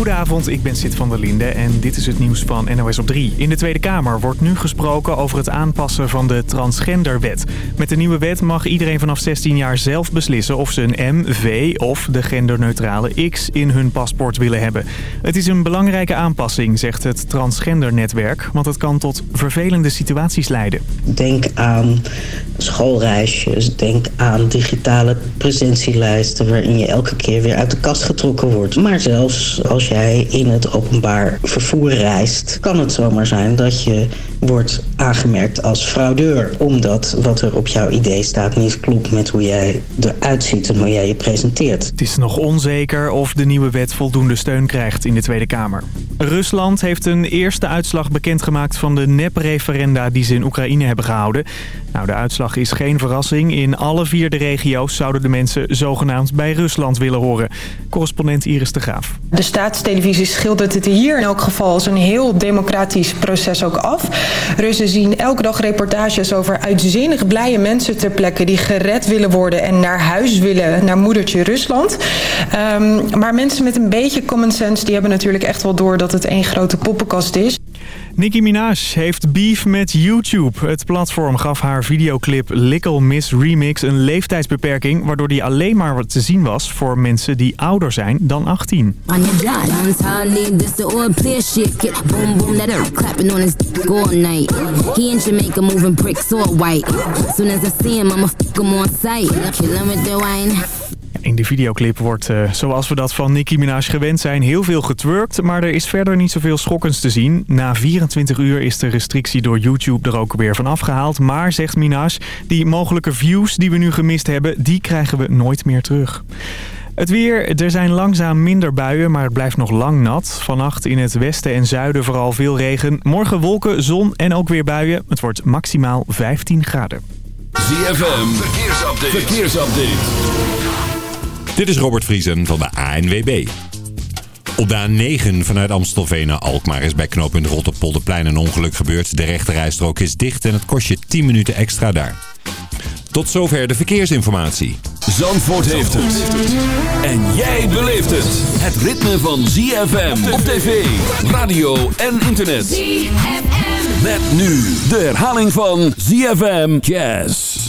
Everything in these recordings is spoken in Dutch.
Goedenavond, ik ben Sid van der Linde en dit is het nieuws van NOS op 3. In de Tweede Kamer wordt nu gesproken over het aanpassen van de transgenderwet. Met de nieuwe wet mag iedereen vanaf 16 jaar zelf beslissen of ze een M, V of de genderneutrale X in hun paspoort willen hebben. Het is een belangrijke aanpassing, zegt het transgendernetwerk, want het kan tot vervelende situaties leiden. Denk aan schoolreisjes, denk aan digitale presentielijsten waarin je elke keer weer uit de kast getrokken wordt. Maar zelfs als jij in het openbaar vervoer reist, kan het zomaar zijn dat je wordt aangemerkt als fraudeur. Omdat wat er op jouw idee staat niet klopt met hoe jij eruit ziet en hoe jij je presenteert. Het is nog onzeker of de nieuwe wet voldoende steun krijgt in de Tweede Kamer. Rusland heeft een eerste uitslag bekendgemaakt van de nep-referenda die ze in Oekraïne hebben gehouden. Nou, de uitslag is geen verrassing. In alle vier de regio's zouden de mensen zogenaamd bij Rusland willen horen. Correspondent Iris de Graaf. De staatstelevisie schildert het hier in elk geval als een heel democratisch proces ook af. Russen zien elke dag reportages over uitzinnig blije mensen ter plekke... die gered willen worden en naar huis willen, naar moedertje Rusland. Um, maar mensen met een beetje common sense... die hebben natuurlijk echt wel door dat het één grote poppenkast is. Nicki Minaj heeft beef met YouTube. Het platform gaf haar videoclip Little Miss Remix een leeftijdsbeperking... waardoor die alleen maar te zien was voor mensen die ouder zijn dan 18. In de videoclip wordt, uh, zoals we dat van Nicki Minaj gewend zijn, heel veel getwerkt. Maar er is verder niet zoveel schokkends te zien. Na 24 uur is de restrictie door YouTube er ook weer van afgehaald. Maar, zegt Minaj, die mogelijke views die we nu gemist hebben, die krijgen we nooit meer terug. Het weer, er zijn langzaam minder buien, maar het blijft nog lang nat. Vannacht in het westen en zuiden vooral veel regen. Morgen wolken, zon en ook weer buien. Het wordt maximaal 15 graden. ZFM, verkeersupdate. verkeersupdate. Dit is Robert Vriesen van de ANWB. Op de A9 vanuit Amstelveen naar Alkmaar is bij knooppunt Rotterpolderplein een ongeluk gebeurd. De rechterrijstrook is dicht en het kost je 10 minuten extra daar. Tot zover de verkeersinformatie. Zandvoort heeft het. En jij beleeft het. Het ritme van ZFM op tv, radio en internet. ZFM. Met nu de herhaling van ZFM Jazz.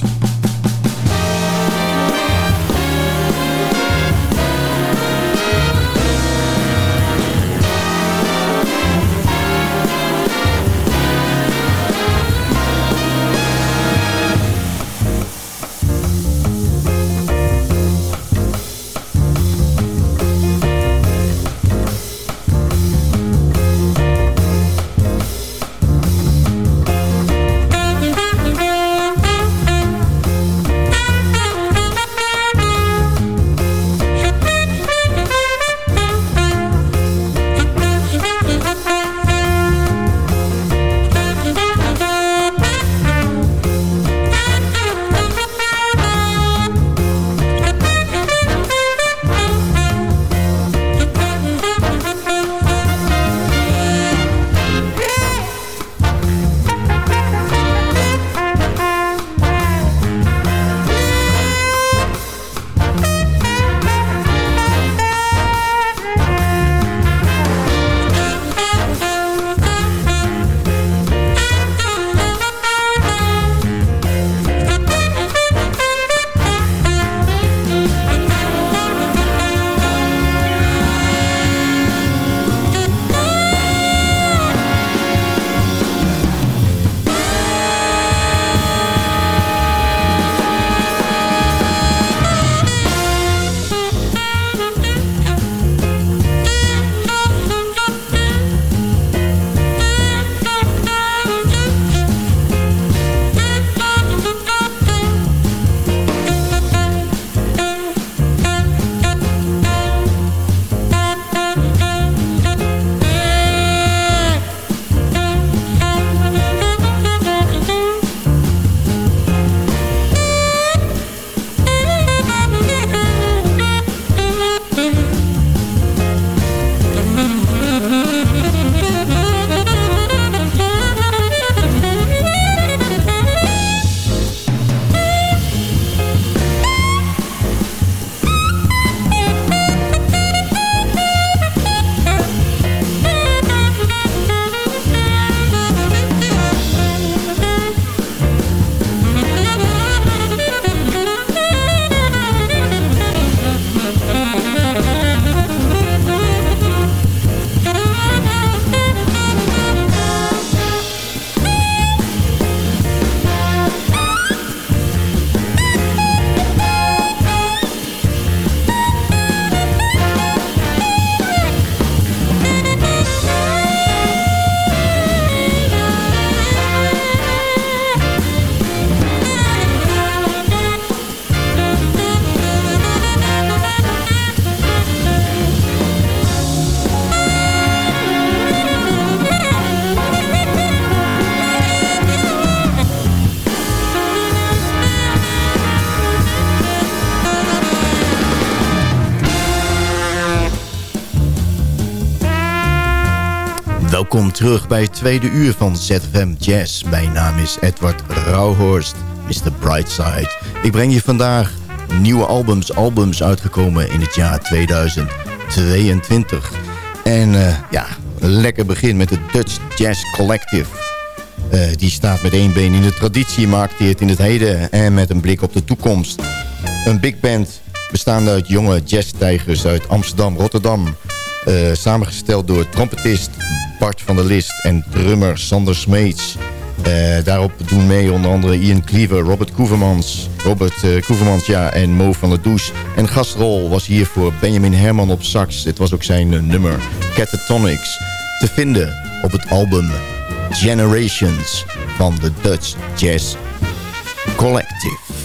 Welkom terug bij het tweede uur van ZFM Jazz. Mijn naam is Edward Rauhorst, Mr. Brightside. Ik breng je vandaag nieuwe albums, albums uitgekomen in het jaar 2022. En uh, ja, een lekker begin met het Dutch Jazz Collective. Uh, die staat met één been in de traditie, het in het heden en met een blik op de toekomst. Een big band bestaande uit jonge jazztijgers uit Amsterdam, Rotterdam... Uh, samengesteld door trompetist Bart van der List en drummer Sander Smeets. Uh, daarop doen mee onder andere Ian Cleaver, Robert Koevermans, Robert uh, ja, en Mo van der Does. En gastrol was hier voor Benjamin Herman op sax. Dit was ook zijn nummer Catatonics. Te vinden op het album Generations van de Dutch Jazz Collective.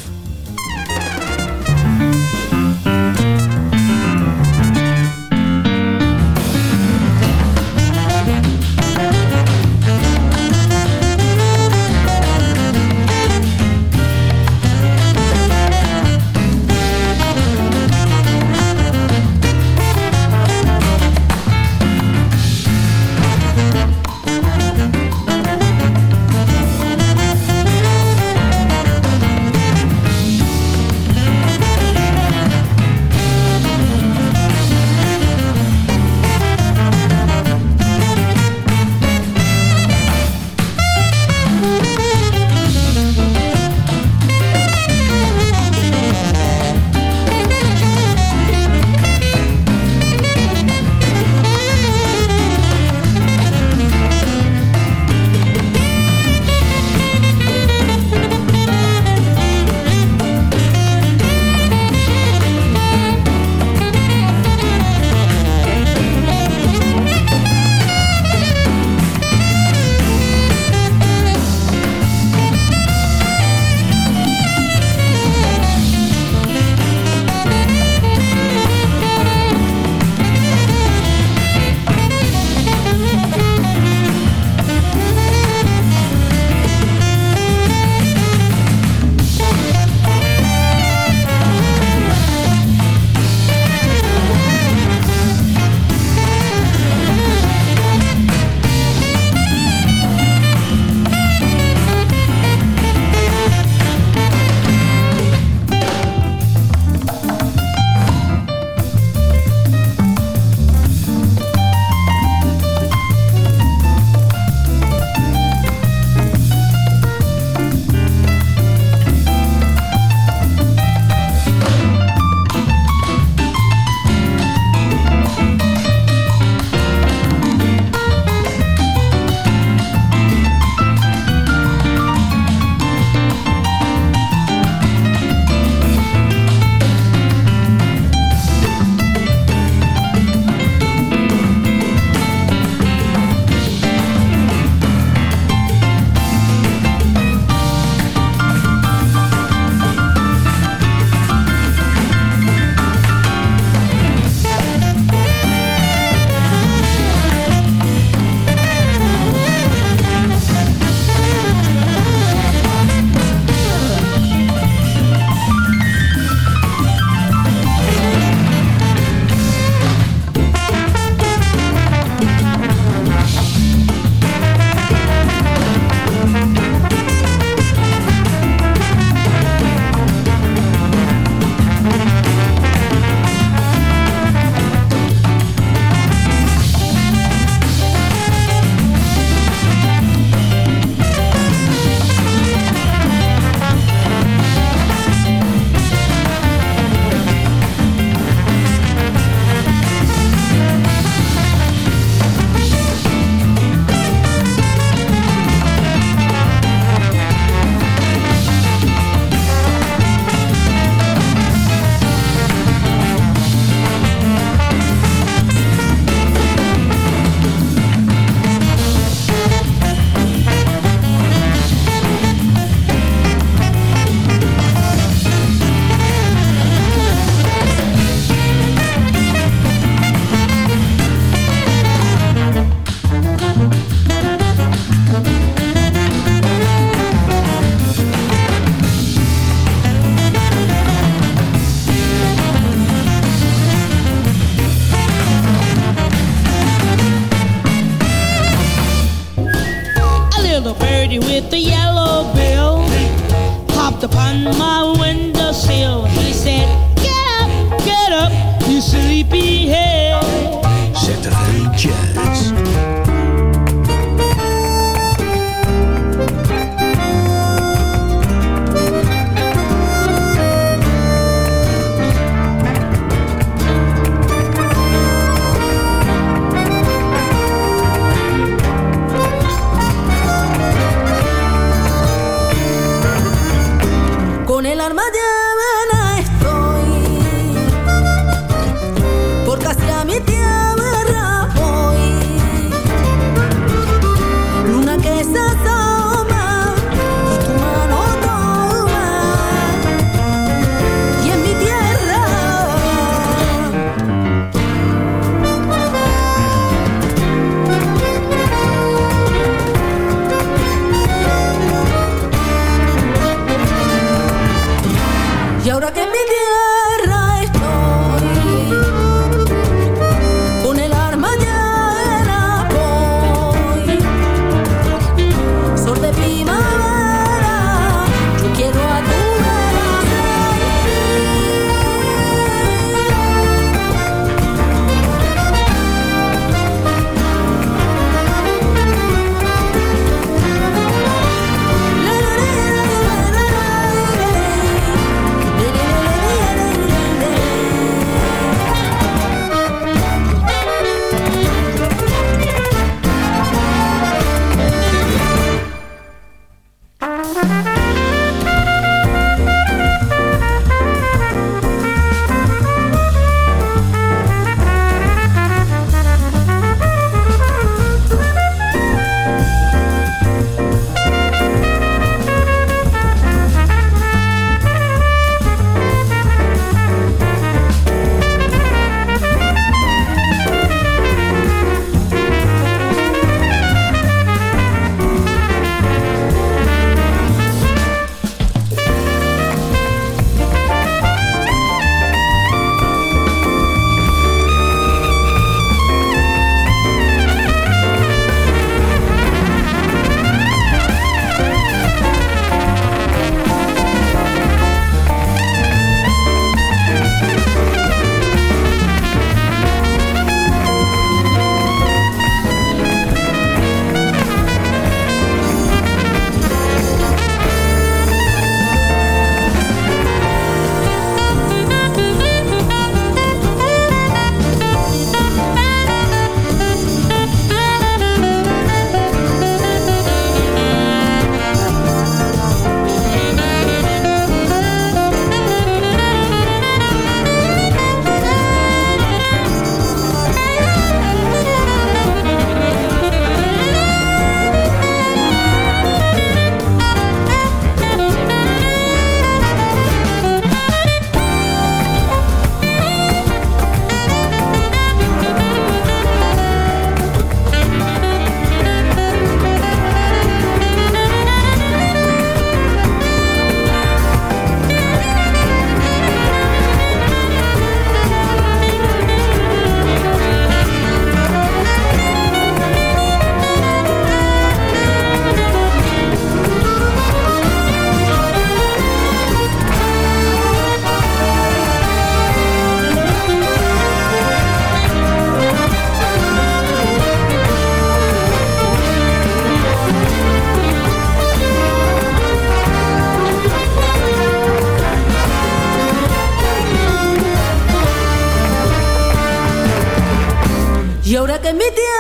没爹。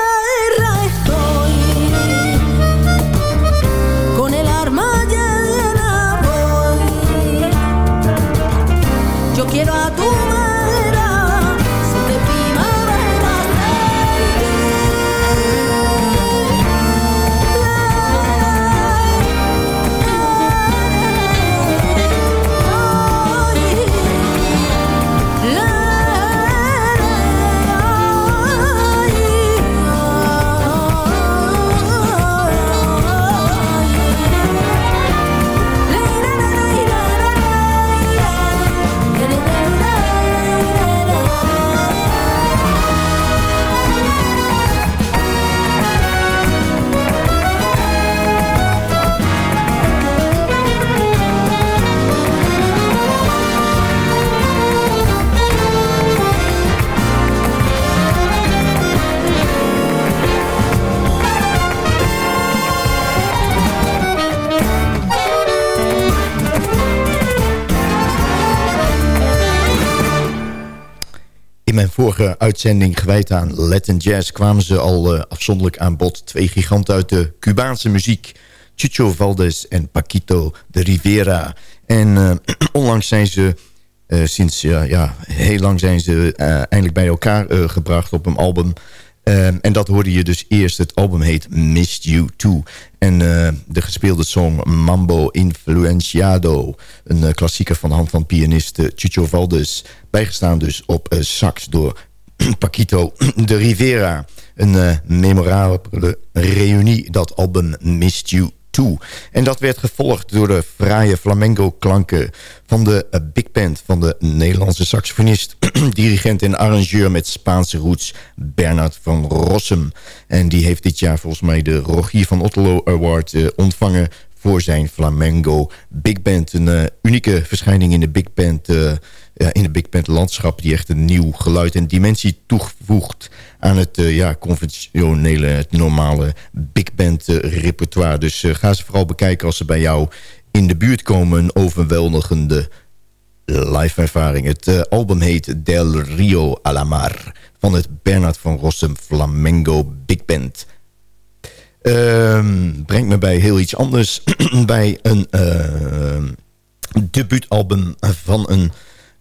Uitzending gewijd aan Latin Jazz... kwamen ze al uh, afzonderlijk aan bod. Twee giganten uit de Cubaanse muziek. Chucho Valdez en Paquito de Rivera. En uh, onlangs zijn ze... Uh, sinds ja, heel lang zijn ze eindelijk bij elkaar gebracht op een album... Um, en dat hoorde je dus eerst. Het album heet Missed You Too. En de gespeelde song Mambo Influenciado. Een uh, klassieker van de hand van pianist Chucho Valdez. Bijgestaan dus op sax door Paquito de Rivera. Een memorabele reunie, dat album Missed You en dat werd gevolgd door de fraaie flamenco-klanken van de uh, big band... van de Nederlandse saxofonist, dirigent en arrangeur met Spaanse roots... Bernard van Rossum. En die heeft dit jaar volgens mij de Rogier van Otterlo Award uh, ontvangen voor zijn Flamengo Big Band. Een unieke verschijning in de Big Band, in de Big Band landschap... die echt een nieuw geluid en dimensie toevoegt aan het uh, ja, conventionele, het normale Big Band repertoire. Dus ga ze vooral bekijken als ze bij jou in de buurt komen. Een overweldigende live ervaring. Het album heet Del Rio Alamar van het Bernard van Rossum Flamengo Big Band... Um, brengt me bij heel iets anders. bij een uh, debuutalbum van een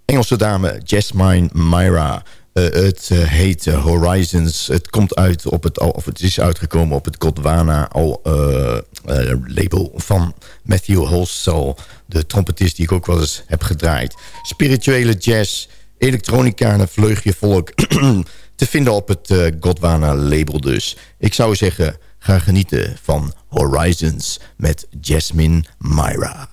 Engelse dame, Jasmine Myra. Uh, het uh, heet Horizons. Het komt uit op het, of het is uitgekomen op het Godwana al, label van Matthew Holsall. De trompetist die ik ook wel eens heb gedraaid. Spirituele jazz, elektronica en een vleugje volk. te vinden op het Godwana label dus. Ik zou zeggen Ga genieten van Horizons met Jasmine Myra.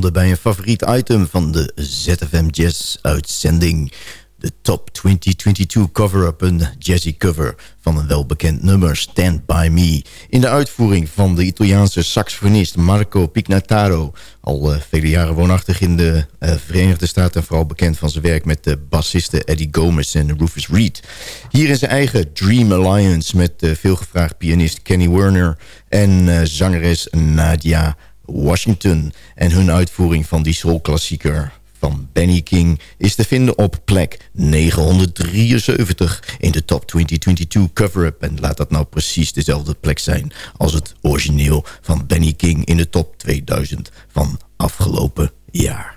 Belanden bij een favoriet item van de ZFM Jazz uitzending. De Top 2022 cover-up, een jazzy cover van een welbekend nummer, Stand By Me. In de uitvoering van de Italiaanse saxofonist Marco Pignataro. Al eh, vele jaren woonachtig in de eh, Verenigde Staten... en vooral bekend van zijn werk met de bassisten Eddie Gomez en Rufus Reed. Hier in zijn eigen Dream Alliance met de veelgevraagd pianist Kenny Werner... en eh, zangeres Nadia Washington. En hun uitvoering van die soulklassieker van Benny King is te vinden op plek 973 in de Top 2022 cover-up. En laat dat nou precies dezelfde plek zijn als het origineel van Benny King in de Top 2000 van afgelopen jaar.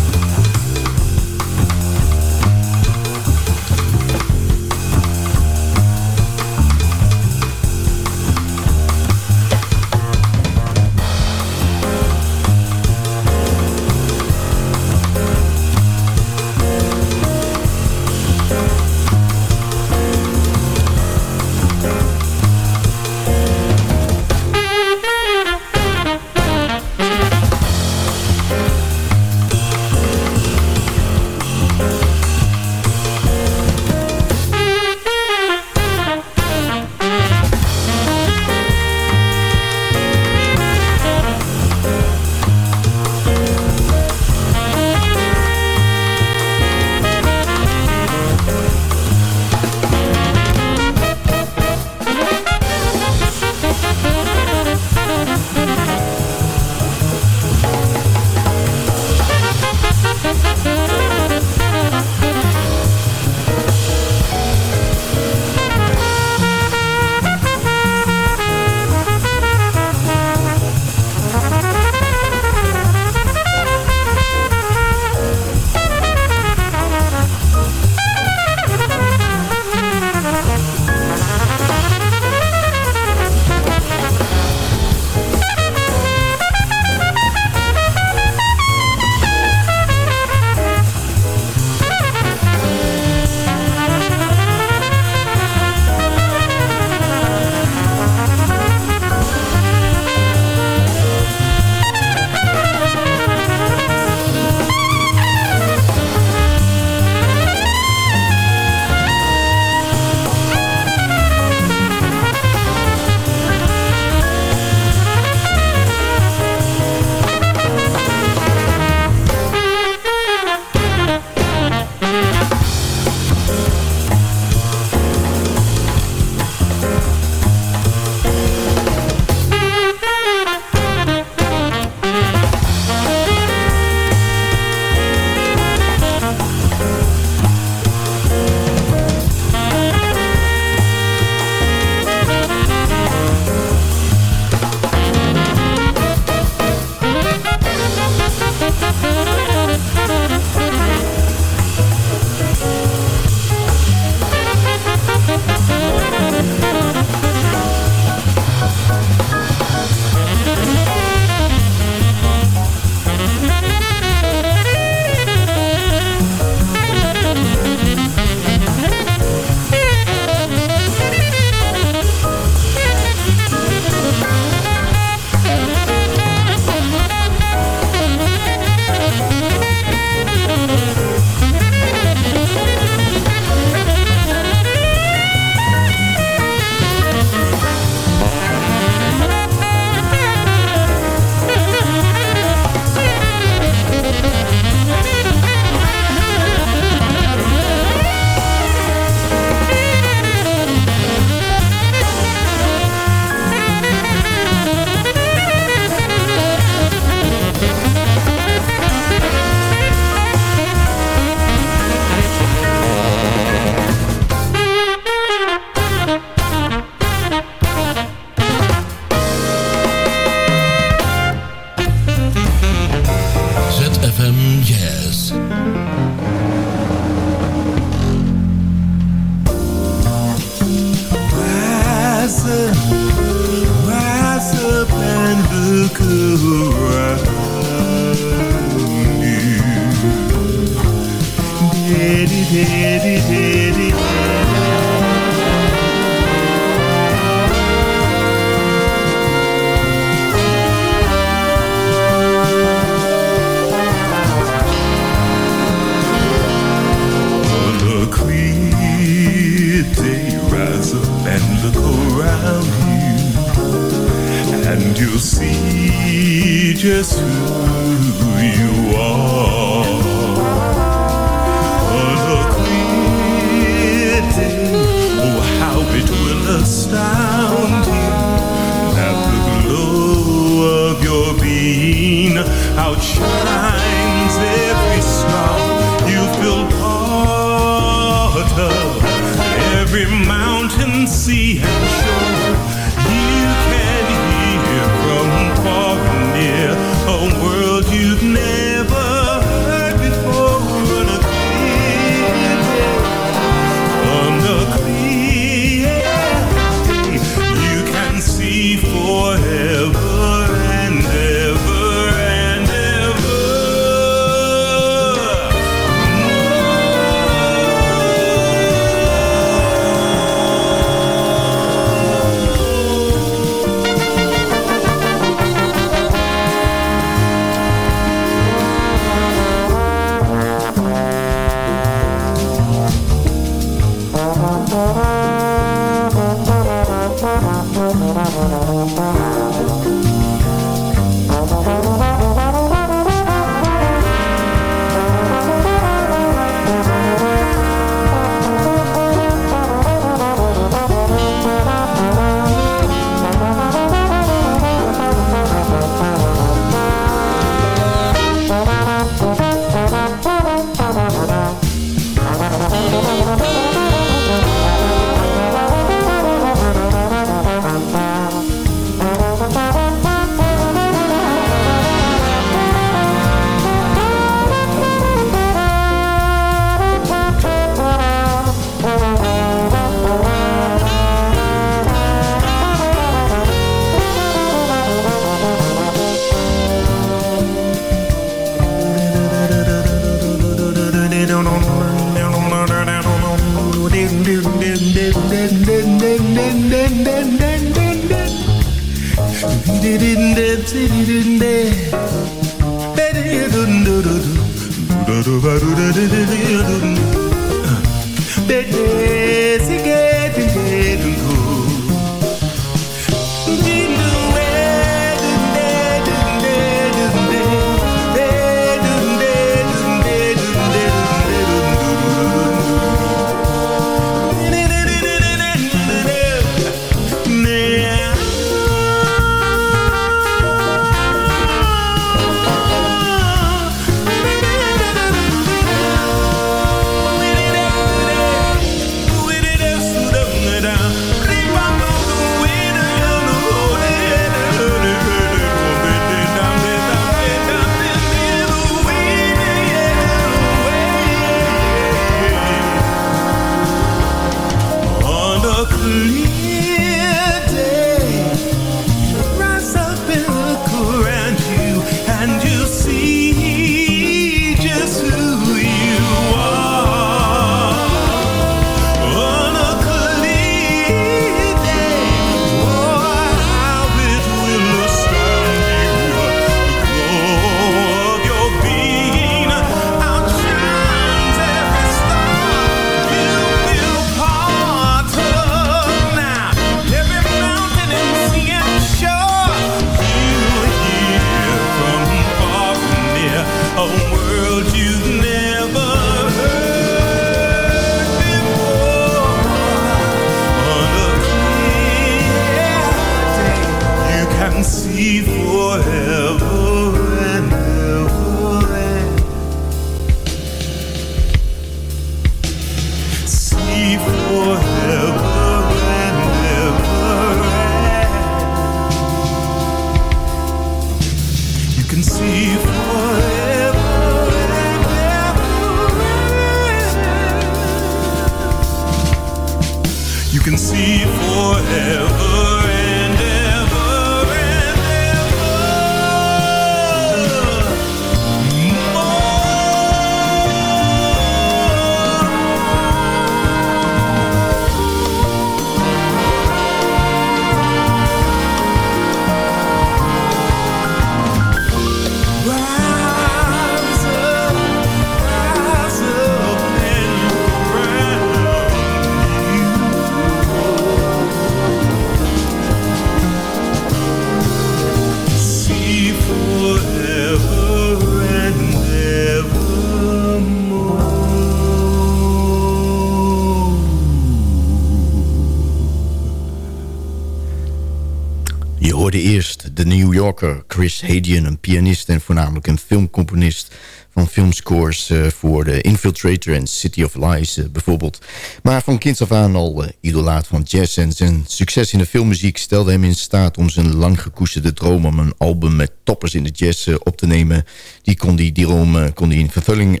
Chris Hadian, een pianist en voornamelijk een filmcomponist van filmscores eh, voor The Infiltrator en City of Lies eh, bijvoorbeeld. Maar van kinds af aan al eh, idolaat van jazz en zijn succes in de filmmuziek stelde hem in staat om zijn lang gekoesterde droom om een album met toppers in de jazz op te nemen. Die kon die, droom kon die in vervulling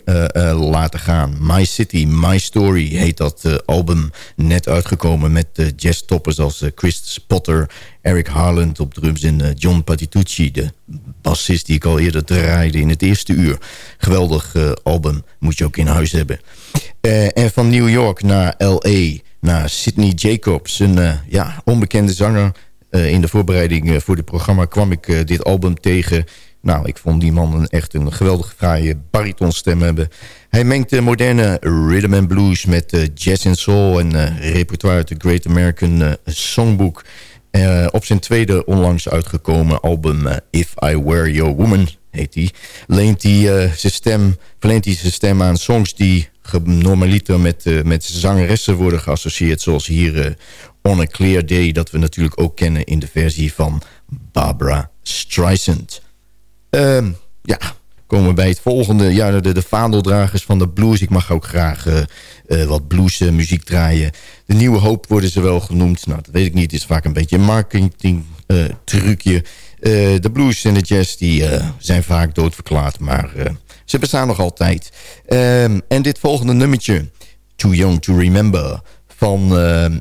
laten gaan. My City, My Story heet dat album net uitgekomen met uh, jazztoppers als Chris Potter, Eric Harland op drums en eh, John Patitucci, de bassist die ik al eerder draaide in het eerste uur. Geweldig eh, album, moet je ook in huis hebben. Eh, en van New York naar L.A., naar Sidney Jacobs, een ja, onbekende zanger. In de voorbereiding voor dit programma kwam ik dit album tegen. Nou, ik vond die man een, echt een geweldig fraaie baritonstem hebben. Hij mengt de moderne rhythm and blues met eh, jazz en soul... en repertoire uit de Great American Songbook. Eh, op zijn tweede onlangs uitgekomen album eh, If I Were Your Woman heet hij, leent hij eh, zijn stem, verleent hij zijn stem aan songs die normaliter met, met zangeressen worden geassocieerd. Zoals hier On a Clear Day, dat we natuurlijk ook kennen in de versie van Barbara Streisand. Ehm, ja, komen we bij het volgende. Ja, de, de vaandeldragers van de blues. Ik mag ook graag eh, eh, wat bluesmuziek muziek draaien. De nieuwe hoop worden ze wel genoemd. Nou, dat weet ik niet. Het is vaak een beetje een marketing eh, trucje. Eh, de blues en de jazz die, eh, zijn vaak doodverklaard. Maar ze bestaan nog altijd. Ehm, en dit volgende nummertje. Too Young to Remember. Van ehm,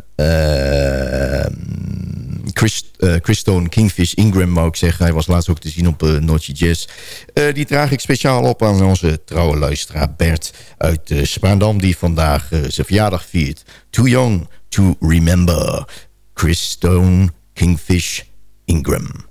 Chris, eh, Chris Stone, Kingfish Ingram, wou ik zeggen. Hij was laatst ook te zien op uh, Noordje Jazz. Eh, die draag ik speciaal op aan onze trouwe luisteraar Bert uit uh, Spaandam... die vandaag uh, zijn verjaardag viert. Too Young to Remember. Chris Stone, Kingfish Ingram.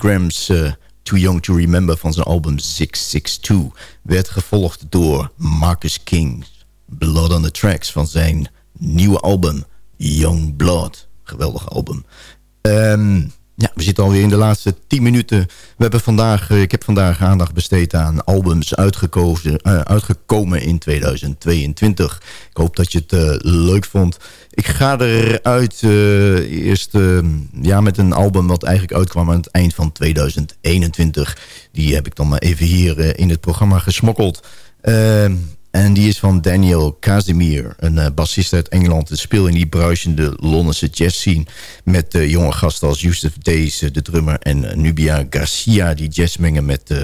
Grams eh, Too Young to Remember van zijn album 662... werd gevolgd door Marcus King's Blood on the Tracks... van zijn nieuwe album Young Blood. Geweldig album. Ehm. Ja, we zitten alweer in de laatste 10 minuten. We hebben vandaag, eh, ik heb vandaag aandacht besteed aan albums uitgekozen, eh, uitgekomen in 2022. Ik hoop dat je het eh, leuk vond. Ik ga eruit eerst ja, met een album wat eigenlijk uitkwam aan het eind van 2021. Die heb ik dan maar even hier in het programma gesmokkeld. En die is van Daniel Casimir, een eh, bassist uit Engeland. Het speel in die bruisende Londense jazz scene. Met eh, jonge gasten als Yusuf Days, eh, de drummer. En Nubia Garcia, die jazz mengen met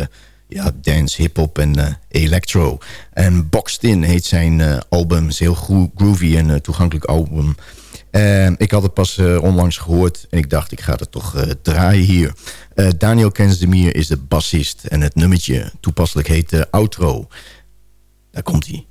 ja, dance, hip-hop en electro. En Boxed In heet zijn album. is heel gro- groovy en toegankelijk album. Ik had het pas onlangs gehoord en ik dacht, ik ga het toch draaien hier. Daniel Casimir is de bassist en het nummertje toepasselijk heet Outro. Daar komt hij.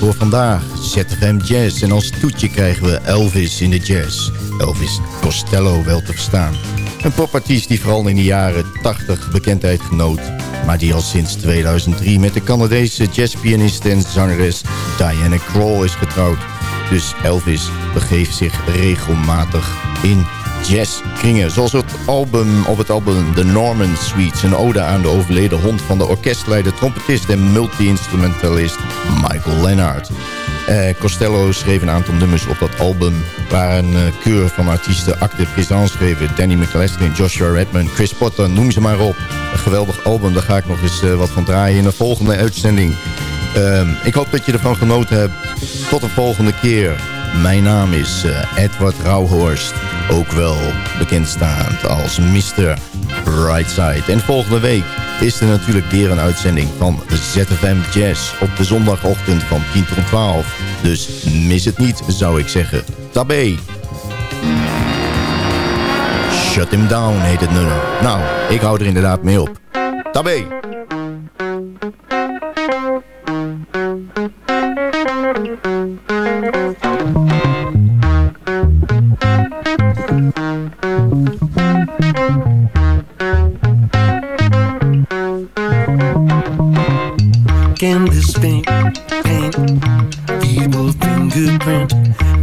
Voor vandaag. ZFM Jazz. En als toetje krijgen we Elvis in de jazz. Elvis Costello wel te verstaan. Een popartiest die vooral in de jaren 80 bekendheid genoot. Maar die al sinds 2003 met de Canadese jazzpianist en zangeres Diana Krall is getrouwd. Dus Elvis begeeft zich regelmatig in jazzkringen. Zoals het album, op het album The Norman Suites. Een ode aan de overleden hond van de orkestleider, trompetist en multi-instrumentalist Michael Leonard. Eh, Costello schreef een aantal nummers op dat album... waar een eh, keur van artiesten acte présence schreven. Danny McCluskey, Joshua Redman, Chris Potter, noem ze maar op. Een geweldig album, daar ga ik nog eens eh, wat van draaien in de volgende uitzending. Ehm, ik hoop dat je ervan genoten hebt. Tot de volgende keer. Mijn naam is Edward Rauhorst. Ook wel bekendstaand als Mr. Brightside. En volgende week is er natuurlijk weer een uitzending van ZFM Jazz... op de zondagochtend van 10 tot 12. Dus mis het niet, zou ik zeggen. Tabé. Shut him down heet het nummer. Nou, ik hou er inderdaad mee op. Tabé.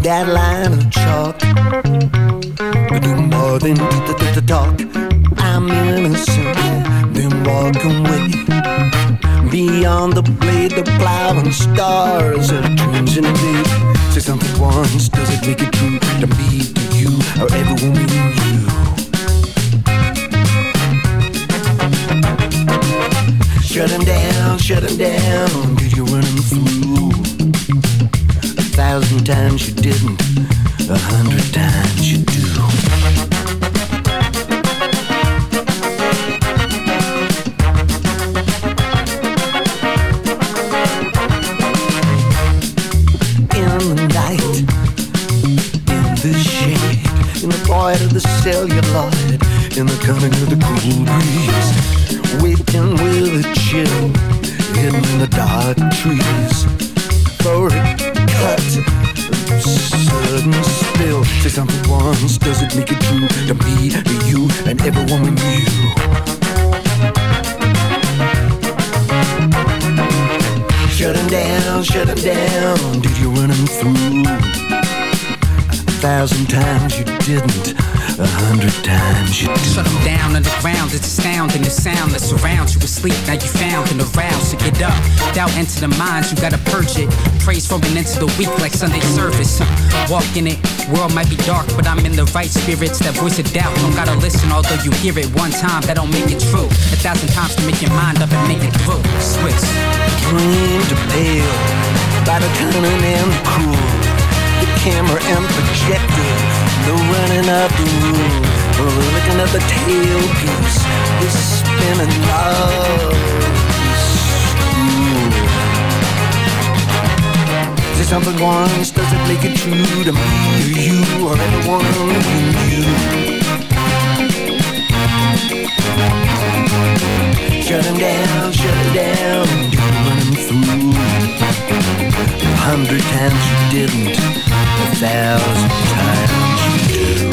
That line of chalk? We do more than t- t- t- talk. I'm innocent, then walk away. Beyond the blade, the plow and stars are dreams in a. Say something once, does it make it true? To me, to you, or everyone we you. Shut him down, shut him down. Did you run him through? Thousand times you didn't, a hundred times you do. In the night, in the shade, in the void of the celluloid, in the coming of the cool breeze, weeping with a chill, hidden in the dark trees. For a a sudden spill. Say something once, does it make it true to me, to you, and everyone we knew? Shut him down, shut him down. Did you run him through? A thousand times you didn't, a hundred times you do. Shut them down underground, it's astounding the sound that surrounds you asleep. Now you found and aroused to get up. Doubt enter the mind, you gotta purge it. Praise from an into the week like Sunday service. Walk in it, world might be dark, but I'm in the right spirits. That voice of doubt, don't gotta listen, although you hear it one time, that don't make it true. A thousand times to make your mind up and make it through. Switch. Dream to pale by the cunning and the cruel. Camera and projector, the running of the rule. The looking at the tailpiece, the spinning love. Say something once, does it make it true to me or you or everyone we knew? Shut him down, shut him down, you run him through. A hundred times you didn't, a thousand times